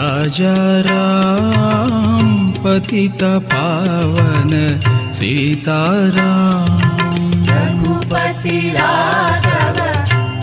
राजा राम पतित पावन सीताराम रघुपति राघव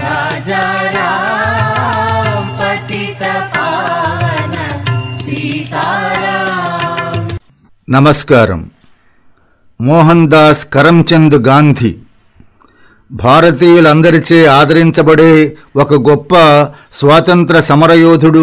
राजा राम पतित पावन सीताराम నమస్కారం మోహన్ దాస్ కరంచంద్ గాంధీ భారతీయులందరిచే ఆదరించబడే ఒక గొప్ప స్వాతంత్ర సమరయోధుడు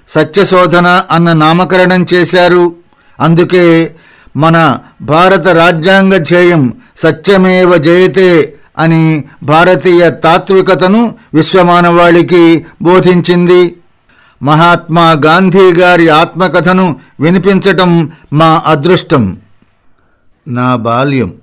సత్యశోధన అన్న నామకరణం చేశారు. అందుకే మన భారత రాజ్యాంగ ధ్యేయం సత్యమేవ జయతే అని భారతీయ తాత్వికతను విశ్వమానవాళికి బోధించింది. మహాత్మా గాంధీ గారి ఆత్మకథను వినిపించటం మా అదృష్టం. నా బాల్యం.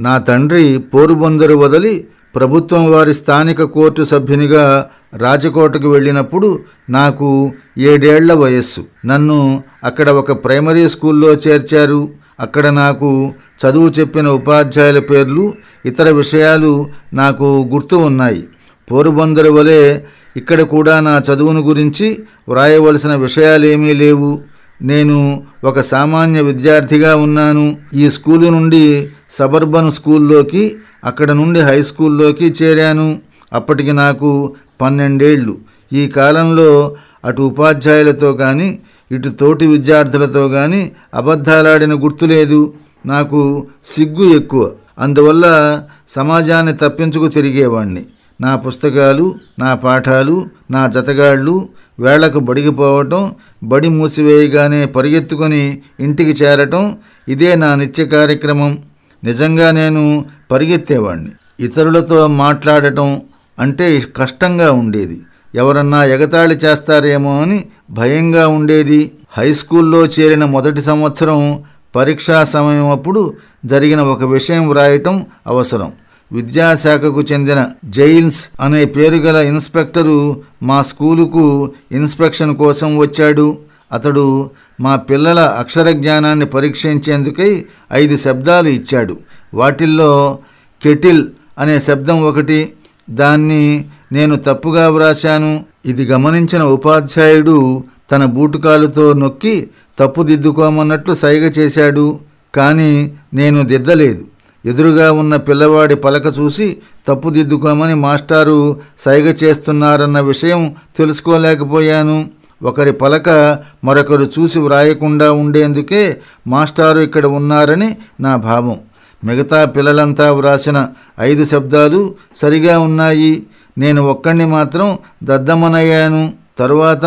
నా తండ్రి పోరుబొందరు వదిలి ప్రభుత్వం వారి స్థానిక కోర్టు సభ్యునిగా రాజకోటకు వెళ్ళినప్పుడు నాకు ఏడేళ్ళ వయస్సు. నన్ను అక్కడ ఒక ప్రైమరీ స్కూల్లో చేర్చారు. అక్కడ నాకు చదువు చెప్పిన ఉపాధ్యాయుల పేర్లు ఇతర విషయాలు నాకు గుర్తు ఉన్నాయి. పోరుబందరు వలె ఇక్కడ కూడా నా చదువును గురించి వ్రాయవలసిన విషయాలేమీ లేవు. నేను ఒక సామాన్య విద్యార్థిగా ఉన్నాను. ఈ స్కూలు నుండి సబర్బన్ స్కూల్లోకి అక్కడ నుండి హై స్కూల్లోకి చేరాను. అప్పటికి నాకు పన్నెండేళ్ళు ఈ కాలంలో అటు ఉపాధ్యాయులతో కానీ ఇటు తోటి విద్యార్థులతో కానీ అబద్ధాలాడిన గుర్తులేదు నాకు సిగ్గు ఎక్కువ. అందువల్ల సమాజాన్ని తప్పించుకు తిరిగేవాణ్ణి. నా పుస్తకాలు నా పాఠాలు నా జతగాళ్ళు వేళకు బడిగిపోవటం బడి మూసివేయగానే పరిగెత్తుకొని ఇంటికి చేరటం ఇదే నా నిత్య కార్యక్రమం. నిజంగా నేను పరిగెత్తేవాణ్ణి. ఇతరులతో మాట్లాడటం అంటే కష్టంగా ఉండేది. ఎవరన్నా ఎగతాళి చేస్తారేమో అని భయంగా ఉండేది. హై స్కూల్లో చేరిన మొదటి సంవత్సరం పరీక్షా సమయం అప్పుడు జరిగిన ఒక విషయం వ్రాయటం అవసరం. విద్యాశాఖకు చెందిన జైల్స్ అనే పేరు గల ఇన్స్పెక్టరు మా స్కూలుకు ఇన్స్పెక్షన్ కోసం వచ్చాడు. అతడు మా పిల్లల అక్షర జ్ఞానాన్ని పరీక్షించేందుకై ఐదు శబ్దాలు ఇచ్చాడు. వాటిల్లో కెటిల్ అనే శబ్దం ఒకటి దాన్ని నేను తప్పుగా వ్రాశాను. ఇది గమనించిన ఉపాధ్యాయుడు తన బూటుకాలుతో నొక్కి తప్పు దిద్దుకోమన్నట్లు సైగ చేశాడు. కానీ నేను దిద్దలేదు. ఎదురుగా ఉన్న పిల్లవాడి పలక చూసి తప్పుదిద్దుకోమని మాస్టారు సైగ చేస్తున్నారన్న విషయం తెలుసుకోలేకపోయాను. ఒకరి పలక మరొకరు చూసి వ్రాయకుండా ఉండేందుకే మాస్టారు ఇక్కడ ఉన్నారని నా భావం. మిగతా పిల్లలంతా వ్రాసిన ఐదు శబ్దాలు సరిగా ఉన్నాయి. నేను ఒక్కడిని మాత్రం దద్దమనయ్యాను. తరువాత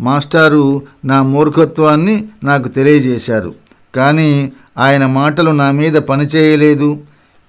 మాస్టారు నా మూర్ఖత్వాన్ని నాకు తెలియజేశారు. కానీ ఆయన మాటలు నా మీద పనిచేయలేదు.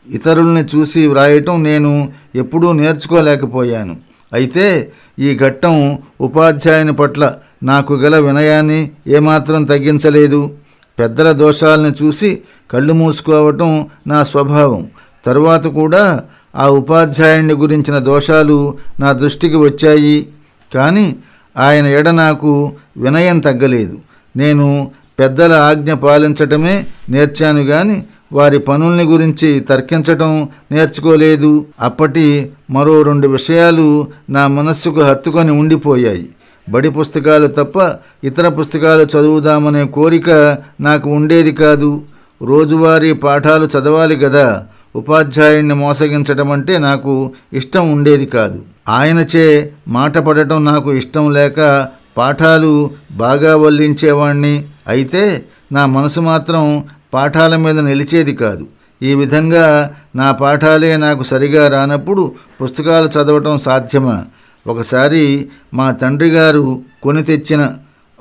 ఇతరుల్ని చూసి వ్రాయటం నేను ఎప్పుడూ నేర్చుకోలేకపోయాను. అయితే ఈ ఘట్టం ఉపాధ్యాయుని పట్ల నాకు గల వినయాన్ని ఏమాత్రం తగ్గించలేదు. పెద్దల దోషాలను చూసి కళ్ళు మూసుకోవటం నా స్వభావం. తరువాత కూడా ఆ ఉపాధ్యాయుని గురించిన దోషాలు నా దృష్టికి వచ్చాయి. కానీ ఆయన ఎడ నాకు వినయం తగ్గలేదు. నేను పెద్దల ఆజ్ఞ పాలించటమే నేర్చాను గాని వారి పనుల్ని గురించి తర్కించటం నేర్చుకోలేదు. అప్పటి మరో రెండు విషయాలు నా మనస్సుకు హత్తుకొని ఉండిపోయాయి. బడి పుస్తకాలు తప్ప ఇతర పుస్తకాలు చదువుదామనే కోరిక నాకు ఉండేది కాదు. రోజువారీ పాఠాలు చదవాలి కదా ఉపాధ్యాయుణ్ణి మోసగించటం అంటే నాకు ఇష్టం ఉండేది కాదు. ఆయనచే మాట పడటం నాకు ఇష్టం లేక పాఠాలు బాగా వల్లించేవాణ్ణి. అయితే నా మనసు మాత్రం పాఠాల మీద నిలిచేది కాదు. ఈ విధంగా నా పాఠాలే నాకు సరిగా రానప్పుడు పుస్తకాలు చదవటం సాధ్యమా? ఒకసారి మా తండ్రి గారు కొని తెచ్చిన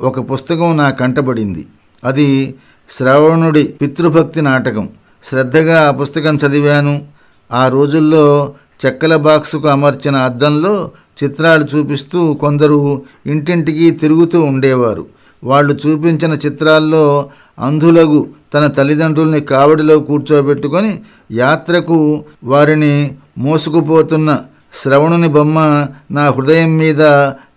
ఒక పుస్తకం నా కంటబడింది. అది శ్రవణుడి పితృభక్తి నాటకం. శ్రద్ధగా ఆ పుస్తకం చదివాను. ఆ రోజుల్లో చెక్కల బాక్సుకు అమర్చిన అద్దంలో చిత్రాలు చూపిస్తూ కొందరు ఇంటింటికి తిరుగుతూ ఉండేవారు. వాళ్ళు చూపించిన చిత్రాల్లో అంధులగు తన తల్లిదండ్రుల్ని కావడిలో కూర్చోబెట్టుకొని యాత్రకు వారిని మోసుకుపోతున్న శ్రవణుని బొమ్మ నా హృదయం మీద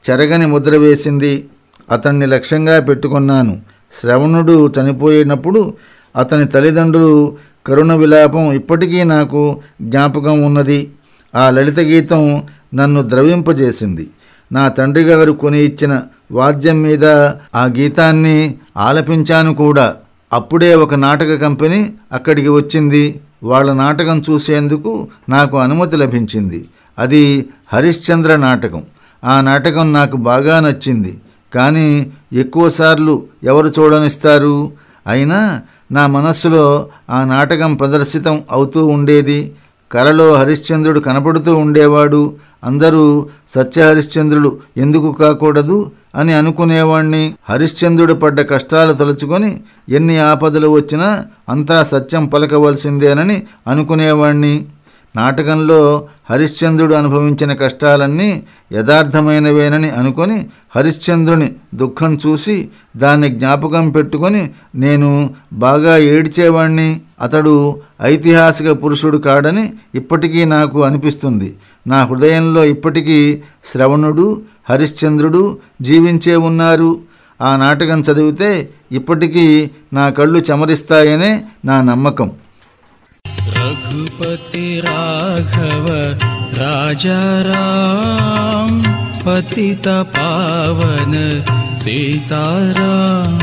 చెరగని ముద్ర వేసింది. అతన్ని లక్ష్యంగా పెట్టుకున్నాను. శ్రవణుడు చనిపోయినప్పుడు అతని తల్లిదండ్రులు కరుణ విలాపం ఇప్పటికీ నాకు జ్ఞాపకం ఉన్నది. ఆ లలిత గీతం నన్ను ద్రవింపజేసింది. నా తండ్రి గారు కొని ఇచ్చిన వాద్యం మీద ఆ గీతాన్ని ఆలపించాను కూడా. అప్పుడే ఒక నాటక కంపెనీ అక్కడికి వచ్చింది. వాళ్ళ నాటకం చూసేందుకు నాకు అనుమతి లభించింది. అది హరిశ్చంద్ర నాటకం. ఆ నాటకం నాకు బాగా నచ్చింది. కానీ ఎక్కువసార్లు ఎవరు చూడనిస్తారు? అయినా నా మనస్సులో ఆ నాటకం ప్రదర్శితం అవుతూ ఉండేది. కలలో హరిశ్చంద్రుడు కనపడుతూ ఉండేవాడు. అందరూ సత్యహరిశ్చంద్రుడు ఎందుకు కాకూడదు? అని అనుకునేవాణ్ణి. హరిశ్చంద్రుడు పడ్డ కష్టాలు తలుచుకొని ఎన్ని ఆపదలు వచ్చినా అంతా సత్యం పలకవలసిందేనని అనుకునేవాణ్ణి. నాటకంలో హరిశ్చంద్రుడు అనుభవించిన కష్టాలన్నీ యథార్థమైనవేనని అనుకొని హరిశ్చంద్రుని దుఃఖం చూసి దాన్ని జ్ఞాపకం పెట్టుకొని నేను బాగా ఏడ్చేవాణ్ణి. అతడు ఐతిహాసిక పురుషుడు కాడని ఇప్పటికీ నాకు అనిపిస్తుంది. నా హృదయంలో ఇప్పటికీ శ్రవణుడు హరిశ్చంద్రుడు జీవించే ఉన్నారు. ఆ నాటకం చదివితే ఇప్పటికీ నా కళ్ళు చెమరిస్తాయనే నా నమ్మకం. రఘుపతి రాఘవ రాజారాం పతిత పావన సీతారాం.